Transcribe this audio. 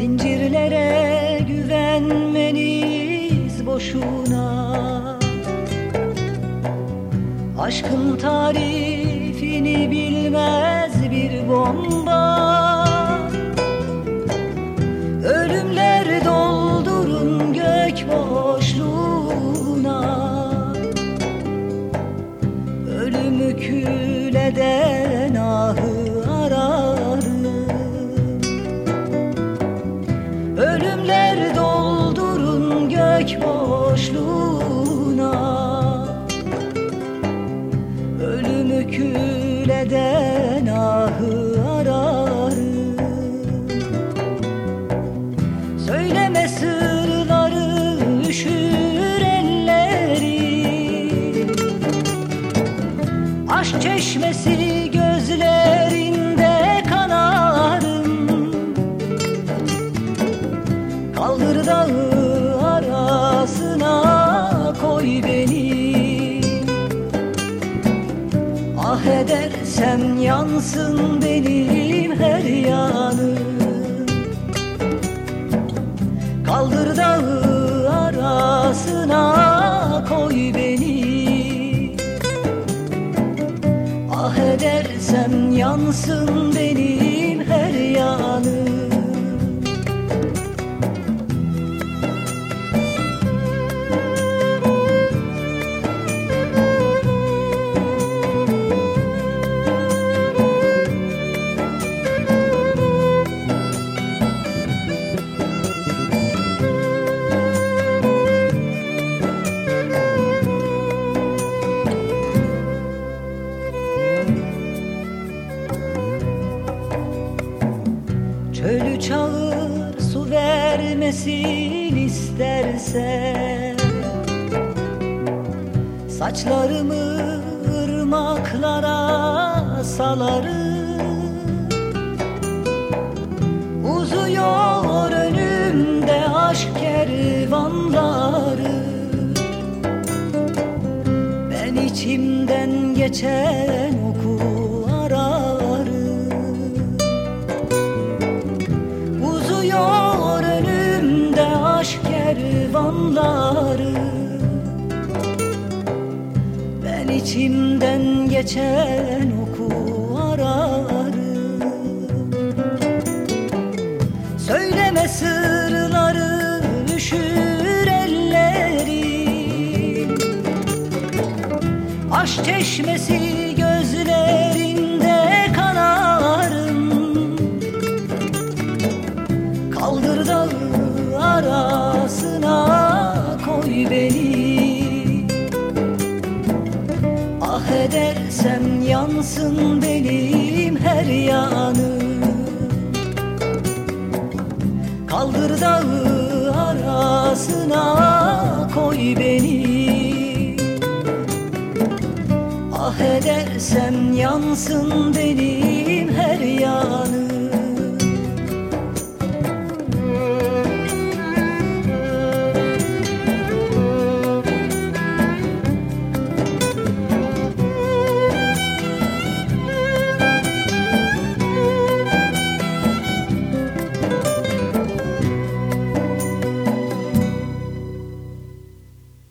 Zincirlere güvenmeniz boşuna. Aşkın tarifini bilmez bir bomba. Boşluğuna. Ölümü kül eden ahı ararım. Söyleme çeşmesi gözlerinde kanarım. Kaldır dağı beni. Ah edersem yansın benim her yanım. Kaldır dağı arasına koy beni. Ah edersem yansın benim Çağır su vermesin istersen. Saçlarımı ırmaklara salarım. Uzuyor önümde aşk kervanları. Ben içimden geçen kervanları Ben içimden geçen oku ararım. Söyleme sırları üşür ellerim Aşk çeşmesi gözlerinde kanarım. Kaldır dağı arasına koy beni. Ah edersem yansın benim her yanım. Kaldır dağı arasına koy beni. Ah edersem yansın benim her yanım